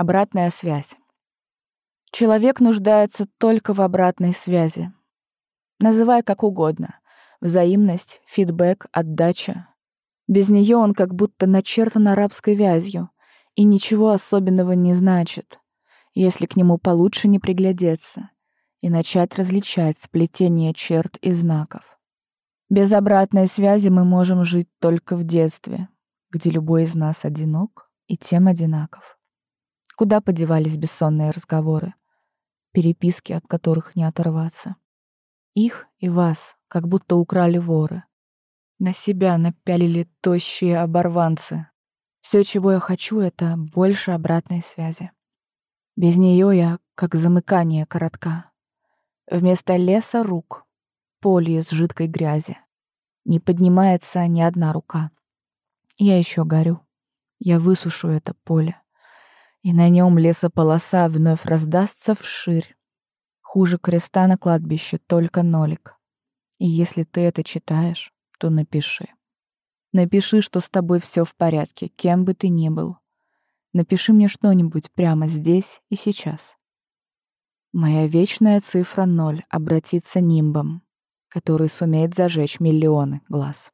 Обратная связь. Человек нуждается только в обратной связи. Называй как угодно. Взаимность, фидбэк, отдача. Без нее он как будто начертан арабской вязью и ничего особенного не значит, если к нему получше не приглядеться и начать различать сплетение черт и знаков. Без обратной связи мы можем жить только в детстве, где любой из нас одинок и тем одинаков. Куда подевались бессонные разговоры, переписки, от которых не оторваться? Их и вас как будто украли воры. На себя напялили тощие оборванцы. Все, чего я хочу, это больше обратной связи. Без нее я как замыкание коротка. Вместо леса рук — поле из жидкой грязи. Не поднимается ни одна рука. Я еще горю. Я высушу это поле и на нем лесополоса вновь раздастся вширь. Хуже креста на кладбище только нолик. И если ты это читаешь, то напиши. Напиши, что с тобой все в порядке, кем бы ты ни был. Напиши мне что-нибудь прямо здесь и сейчас. Моя вечная цифра ноль обратится нимбом, который сумеет зажечь миллионы глаз.